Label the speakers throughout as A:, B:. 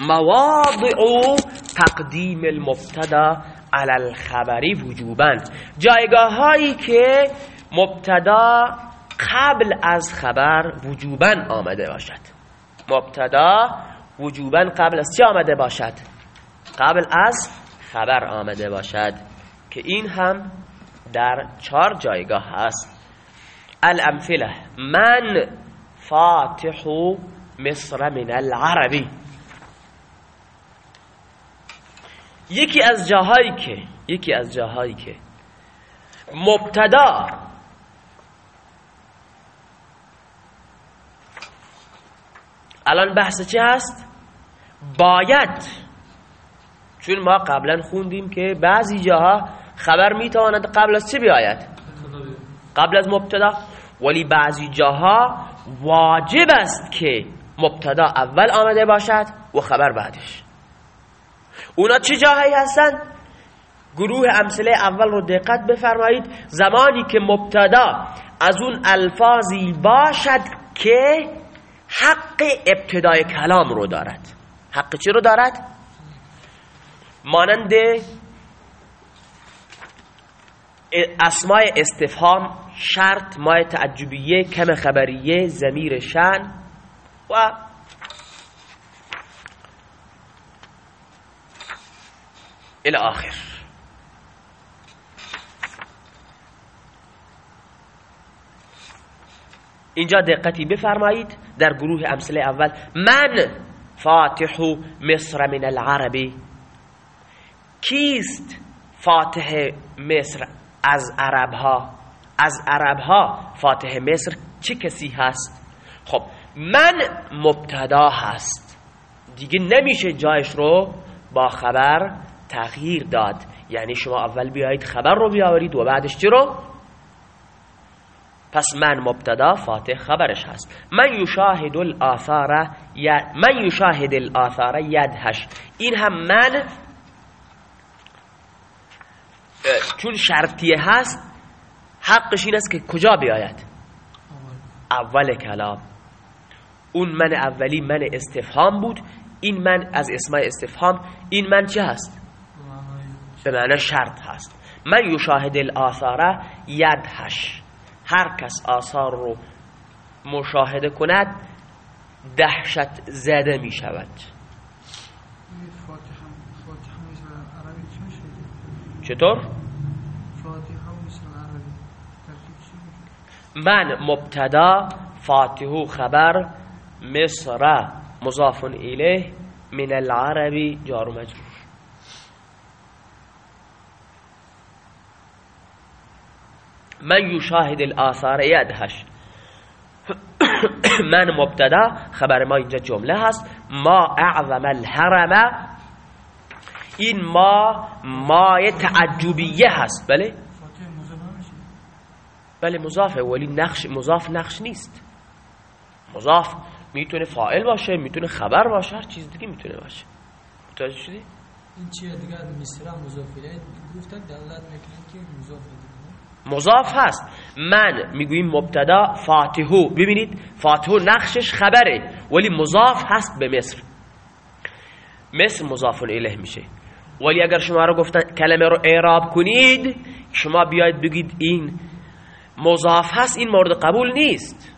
A: مواضع تقدیم المبتدا علی الخبری وجوبا. جایگاه هایی که مبتدا قبل از خبر وجوبا آمده باشد. مبتدا وجوبا قبل از چه آمده باشد؟ قبل از خبر آمده باشد که این هم در چهار جایگاه هست الامثله من فاتح مصر من العربی. یکی از جاهایی که یکی از جاهایی که مبتدا الان بحث چه هست؟ باید چون ما قبلا خوندیم که بعضی جاها خبر می‌تواند قبل از چه بیاید؟ قبل از مبتدا. ولی بعضی جاها واجب است که مبتدا اول آمده باشد و خبر بعدش. اونا چه جاهایی هستن؟ گروه امثله اول رو دقت بفرمایید. زمانی که مبتدا از اون الفاظی باشد که حق ابتدای کلام رو دارد. حق چی رو دارد؟ مانند اسماء استفهام شرط مای تعجبیه کم خبریه زمیر شن و الى آخر. اینجا دقتی بفرمایید در گروه امثله اول. من فاتح مصر من العربی کیست فاتح مصر از عرب ها از عرب ها فاتح مصر چه کسی هست؟ خب من مبتدا هست. دیگه نمیشه جایش رو با خبر تغییر داد. یعنی شما اول بیایید خبر رو بیاورید و بعدش چی رو؟ پس من مبتدا فاتح خبرش هست. من یشاهد الاثار من یشاهد الاثار یدهش. این هم من چون شرطیه هست حقش این است که کجا بیاید؟ اول کلام. اون من اولی من استفهام بود. این من از اسمای استفهام. این من چه هست؟ به معنی شرط هست. من یشاهد الاثاره یدهش. هر کس آثار رو مشاهده کند دهشت زده می شود. چطور؟ من مبتدا فاتحو خبر مصر مضاف الیه من العربی جار مجرور. من یشاهد الاثار یدهش من مبتدا خبر ما اینجا جمله هست. ما اعظم الحرم. این ما مای تعجبیه هست. بله؟ بله مضافه ولی نقش مضاف نقش نیست. مضاف می‌تونه فاعل باشه می‌تونه خبر باشه هر چیز دیگه می‌تونه باشه. متوجه شدی؟
B: این چیه دیگه؟ مصر مضاف الیه. گفتن دلالت می‌کنه که مضاف
A: مضاف هست. من می‌گوییم مبتدا فاتحو. ببینید فاتحو نقشش خبره ولی مضاف هست به مصر. مصر مضاف الیه میشه. ولی اگر شما رو گفتن کلمه رو اعراب کنید شما بیاید بگید این مضاف هست این مورد قبول نیست.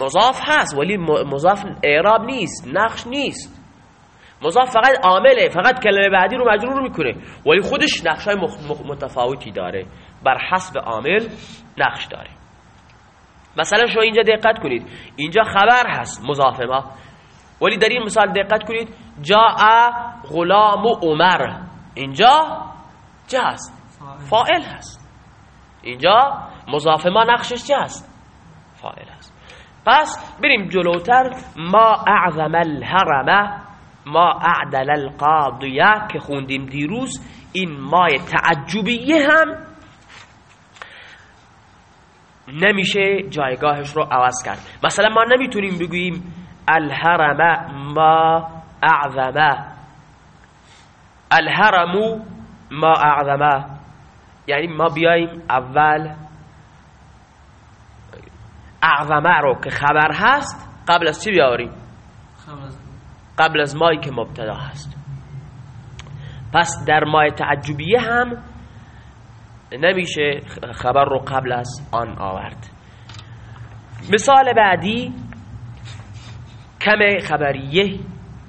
A: مضاف هست ولی مضاف اعراب نیست نقش نیست. مضاف فقط عامله فقط کلمه بعدی رو مجرور می‌کنه. ولی خودش نقش های متفاوتی داره. بر حسب عامل نقش داره. مثلا شما اینجا دقت کنید. اینجا خبر هست مضاف ما. ولی در این مثال دقت کنید. جاء غلام عمر. اینجا چه هست؟ فائل هست. اینجا مضاف ما نقشش چه هست؟ فائل هست. پس بریم جلوتر. ما اعظم الهرم ما اعدل القاضیه که خوندیم دیروز این مای تعجبیه هم نمیشه جایگاهش رو عوض کرد. مثلا ما نمی‌تونیم بگوییم الهرم ما اعظم. الهرم ما اعظم. یعنی ما بیاییم اول اعظمه رو که خبر هست قبل از چی بیاوریم؟ قبل از مایی که مبتدا هست. پس در مای تعجبیه هم نمیشه خبر رو قبل از آن آورد. مثال بعدی کم خبریه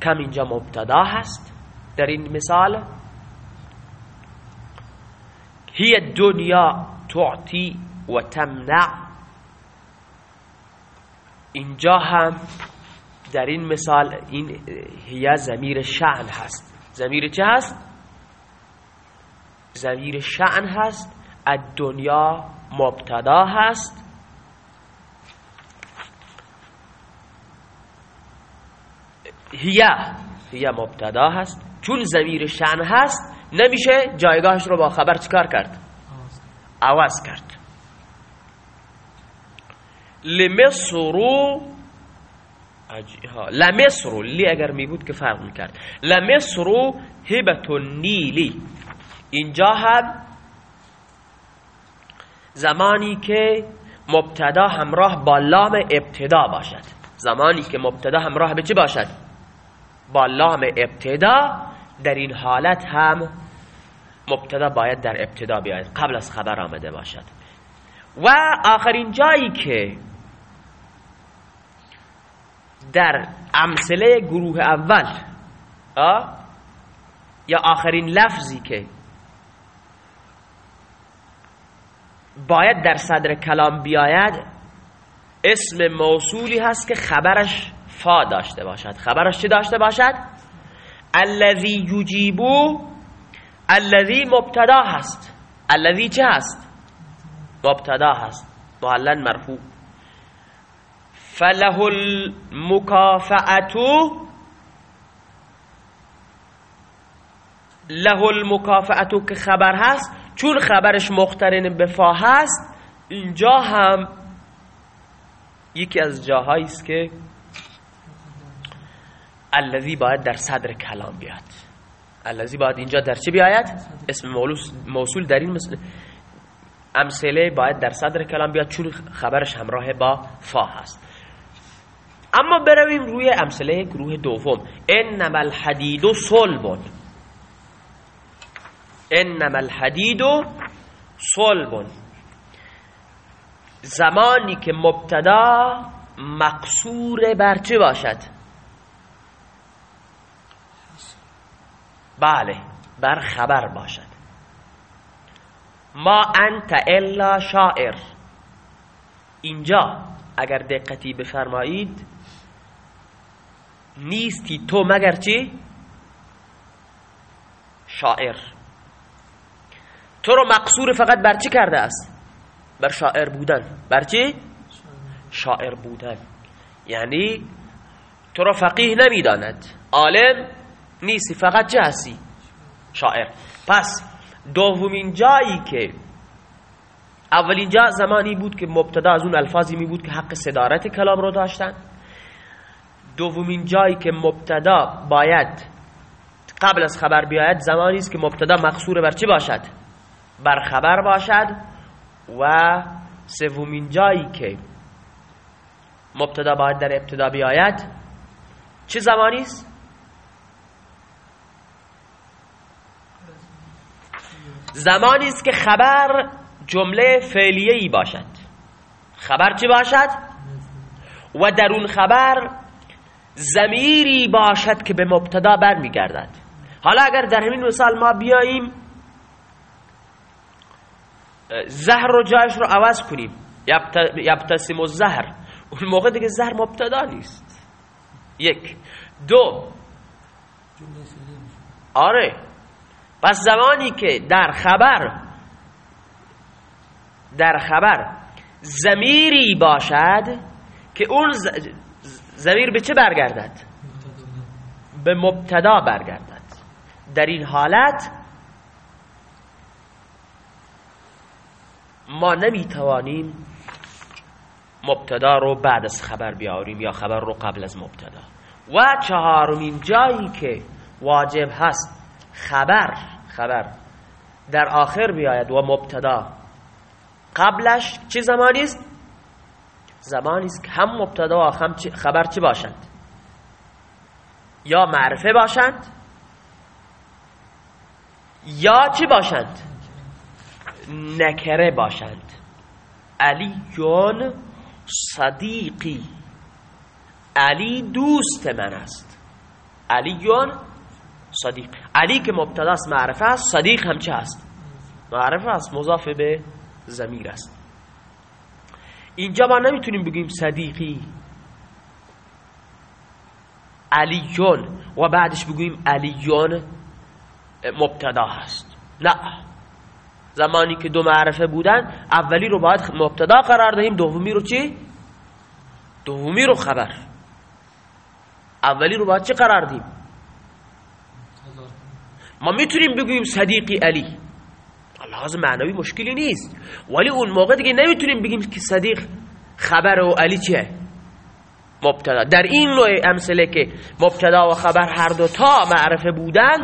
A: کم اینجا مبتدا هست. در این مثال هی دنیا تعطی و تمنع. اینجا هم در این مثال این هی زمیر شعن هست. زمیر چه هست؟ زمیر شعن هست. دنیا مبتدا هست. هیه هیه مبتدا هست. چون زمیر شعن هست نمیشه جایگاهش رو با خبر چکار کرد؟ عوض کرد. لمصرو لمصرو لی اگر می بود که فرق می‌کرد. لمصرو هبت نیلی اینجا هم زمانی که مبتدا همراه با لام ابتدا باشد. زمانی که مبتدا همراه به چه باشد؟ با لام ابتدا. در این حالت هم مبتدا باید در ابتدا بیاید. قبل از خبر آمده باشد. و آخرین جایی که در امثله گروه اول یا آخرین لفظی که باید در صدر کلام بیاید اسم موصولی هست که خبرش فا داشته باشد. خبرش چه داشته باشد؟ الذی یجیبو الذی مبتدا هست. الذی چه هست؟ مبتدا هست. معلن مرفوع. فله المکافعتو له المکافعتو که خبر هست چون خبرش مخترن به فا هست اینجا هم یکی از جاهایی است که الذی باید در صدر کلام بیاد. الذی باید اینجا در چه بیاید؟ اسم موصول در این مثل امثله باید در صدر کلام بیاد چون خبرش همراه با فا هست. اما برویم روی امثله گروه دوم. انما الحدید صلب انما الحدید صلب زمانی که مبتدا مقصور بر چه باشد؟ بله بر خبر باشد. ما انت الا شاعر. اینجا اگر دقتی بفرمایید نیستی تو مگر چی؟ شاعر. تو رو مقصور فقط بر چی کرده است؟ بر شاعر بودن. بر چی؟ شاعر بودن. یعنی تو رو فقیه نمی‌داند. عالم نیستی فقط چه هستی؟ شاعر. پس دومین جایی که اولین جا زمانی بود که مبتدا از اون الفاظی می بود که حق صدارت کلام رو داشتن. دومین جایی که مبتدا باید قبل از خبر بیاید زمانی است که مبتدا مقصور بر چی باشد؟ بر خبر باشد و سومین جایی که مبتدا باید در ابتدا بیاید چه زمانی است؟ زمانی است که خبر جمله فعلیه ای باشد. خبر چی باشد؟ و در اون خبر زمیری باشد که به مبتدا برمیگردد. حالا اگر در همین مثال ما بیاییم زهر رو جایش رو عوض کنیم. یبتسم و زهر اون موقع دیگه زهر مبتدا نیست. یک. دو. آره. پس زمانی که در خبر در خبر زمیری باشد که اون زمیر به چه برگردد؟ به مبتدا برگردد. در این حالت ما نمی‌توانیم مبتدا رو بعد از خبر بیاریم یا خبر رو قبل از مبتدا. و چهارمین جایی که واجب هست خبر خبر در آخر بیاید و مبتدا قبلش چه زمانی است؟ زمانی است که هم مبتدا و هم خبر چه باشند؟ یا معرفه باشند؟ یا چی باشند؟ نکره باشند. علی جان صدیقی. علی دوست من است. علی جان صدیق. علی که مبتداست معرفه است صدیق هم چه است؟ معرفه است. مضاف به زمیر است. اینجا ما نمی‌تونیم بگیم صدیقی. علی جان و بعدش بگوییم علی جان مبتدا هست. نه زمانی که دو معرفه بودن اولی رو باید مبتدا قرار دهیم دومی رو چی؟ دومی رو خبر. اولی رو باید چی قرار دهیم؟ ما می‌تونیم بگوییم صدیقی علی. لحاظ معنوی مشکلی نیست. ولی اون موقع دیگه نمی‌تونیم بگیم که صدیق خبر و علی چیه؟ مبتدا. در این نوع امثله که مبتدا و خبر هر دو تا معرفه بودن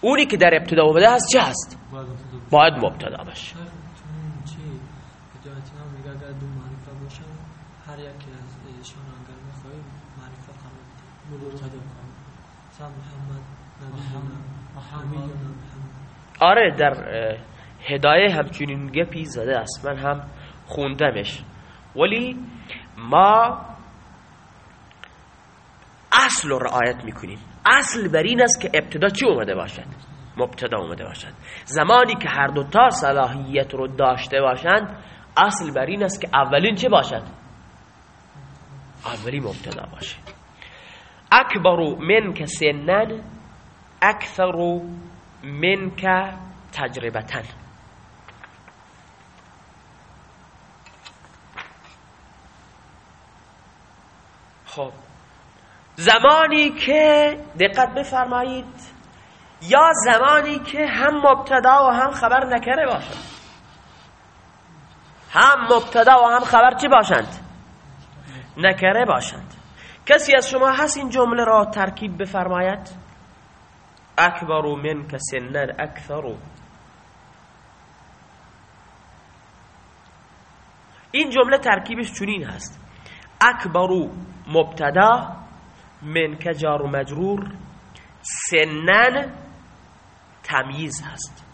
A: اونی که در ابتدا اومده هست چه هست؟ باید مبتدا باشه.
B: محمد محمد محمد.
A: آره در هدایه همچنین گپی زده است. من هم خوندمش. ولی ما اصل رو رعایت می‌کنیم. اصل بر این است که ابتدا چی اومده باشد؟ مبتدا اومده باشد. زمانی که هر دوتا صلاحیت رو داشته باشند اصل بر این است که اولین چه باشد؟ اولی مبتدا باشه. اکبر منک سنن اکثر منک تجربتن خب. زمانی که دقت بفرمایید یا زمانی که هم مبتدا و هم خبر نکره باشند. هم مبتدا و هم خبر چی باشند؟ نکره باشند. کسی از شما هست این جمله را ترکیب بفرماید؟ اکبر من که سنن اکثر این جمله ترکیبش چنین هست. اکبر مبتدا من که جار و مجرور سنن تمییز هست.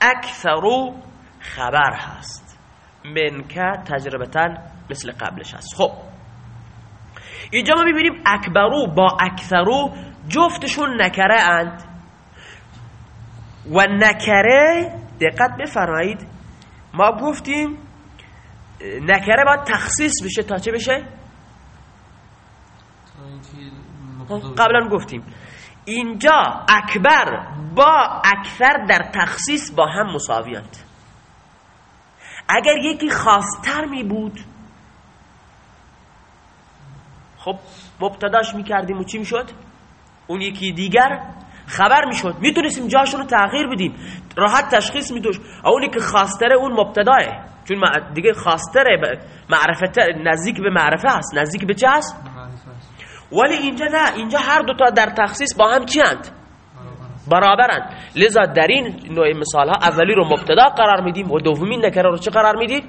A: اکثر خبر هست. من که تجربتا مثل قبلش هست. خب اینجا ما می‌بینیم اکبرو با اکثرو جفتشون نکره اند. و نکره دقت بفرمایید. ما گفتیم نکره باید تخصیص بشه تا چه بشه؟ قبلا گفتیم. اینجا اکبر با اکثر در تخصیص با هم مساویند اگر یکی خاصتر می بود خب مبتداش می‌کردیم و چی می‌شد؟ اون یکی دیگر خبر می‌شد. می‌تونستیم جاشون رو تغییر بدیم. راحت تشخیص میدوش. اونی که خواستره اون مبتداه چون دیگه خواستره معرفت نزدیک به معرفه هست. نزدیک به چه هست؟ ولی اینجا نه. اینجا هر دوتا در تخصیص با هم چی هند؟ برابرند لذا در این نوع مثال ها اولی رو مبتدا قرار میدیم و دومی نکره رو چه قرار میدیم؟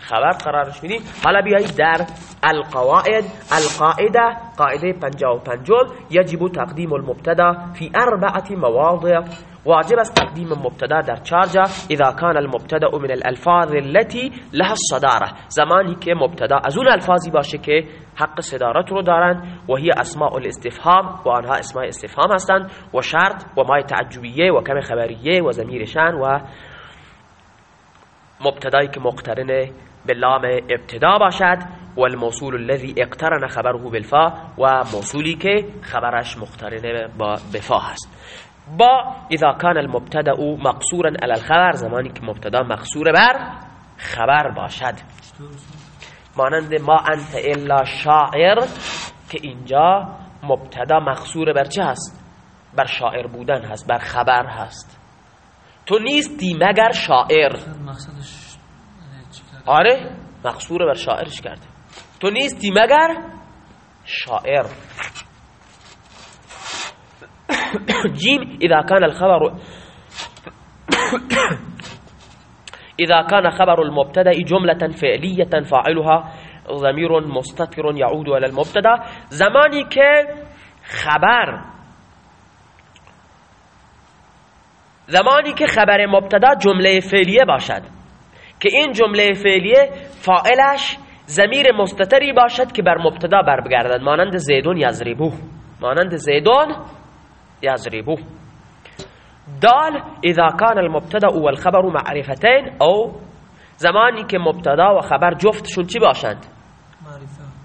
A: خبر قرارش میدیم. حالا بیایید در القواعد. القاعده قاعده 55 یجب تقدیم المبتدا فی اربعه مواضع. واجب است تقدیم مبتدا در چهار جا. اذا كان المبتدا من الالفاظ التي لها الصداره زمانی که مبتدا از اون الفاظی باشه که حق صدارت رو دارن و هی اسماء الاستفهام و آنها اسماء استفهام هستند و شرط و مای تعجبیه و کم خبریه و ضمیر شان و مبتدایی که مقترن به لام ابتدا باشد و الموصول الذي اقترن خبره بالفا و موصولی که خبرش مقترن با بفا هست. با اذا كان المبتدا مقصورا على الخبر زمانی که مبتدا مقصور بر خبر باشد. مانند ما انت الا شاعر که اینجا مبتدا مقصور بر چه هست؟ بر شاعر بودن هست بر خبر هست. تو نیستی مگر شاعر؟ آره مقصور بر شاعرش کرده. تو نیستی مگر؟ شاعر. جيم إذا كان الخبر إذا كان خبر المبتدا جملة فعلية فاعلها ضمير مستتر يعود على المبتدا. زمانی که خبر زمانی که خبر مبتدا جمله فعلیه باشد. که این جمله فعلیه فائلش زمیر مستتری باشد که بر مبتدا بر بگردد مانند زیدون یزریبو مانند زیدون یزریبو دال اذا کان المبتدا والخبر معرفتین او زمانی که مبتدا و خبر جفتشون چی باشند؟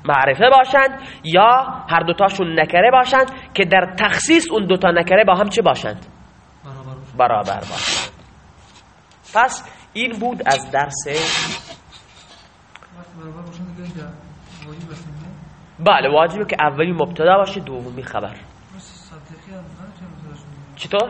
A: معرفه. باشند یا هر دوتاشون نکره باشند که در تخصیص اون دوتا نکره با هم چی باشند. برابر باشند. پس این بود از درس بله واجبه که اولی مبتدا باشه دومی خبر چطور؟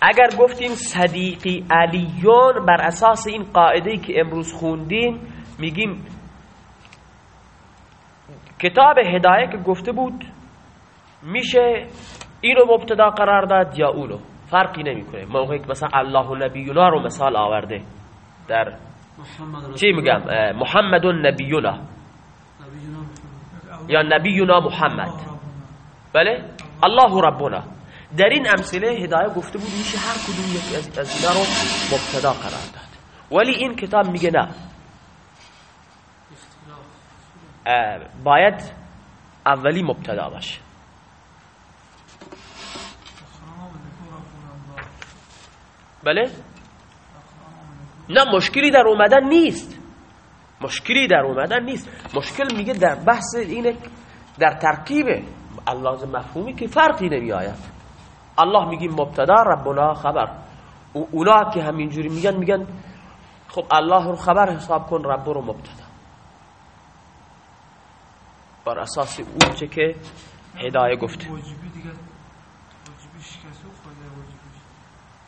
A: اگر گفتیم صدیقی علیون بر اساس این قاعده که امروز خوندیم میگیم کتاب هدایه که گفته بود میشه اینو مبتدا قرار داد یا اونو؟ فرقی نمی‌کنه. موقعی که مثلا الله و نبیونا رو مثال آورده. در چی میگم؟ محمد نبیونا یا نبیونا محمد. بله؟ الله ربنا. در این امثله هدایه گفته بود میشه هر کدوم یکی از, از اینا رو مبتدا قرار داد. ولی این کتاب میگه نه. باید اولی مبتدا باشه. بله؟ نه مشکلی در اومدن نیست. مشکلی در اومدن نیست. مشکل میگه در بحث اینه در ترکیبه اللازم مفهومی که فرقی نمی آید الله میگیم مبتدا ربنا خبر. اونا که همینجوری میگن میگن خب الله رو خبر حساب کن رب رو مبتدا. بر اساس اون چه که هدایه گفته.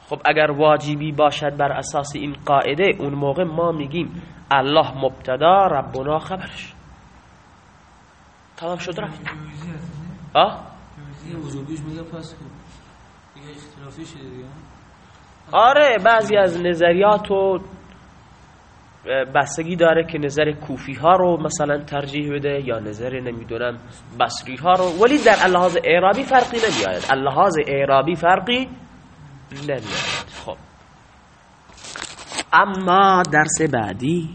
A: خب اگر واجبی باشد بر اساس این قاعده اون موقع ما میگیم الله مبتدا ربنا خبرش. تمام شد رفت. آه؟ پس آره بعضی از نظریات و بستگی داره که نظر کوفی ها رو مثلا ترجیح بده یا نظر نمی‌دونم بصری ها رو. ولی در اللحاظ اعرابی فرقی نمیآید. اللحاظ اعرابی فرقی خب. اما درس بعدی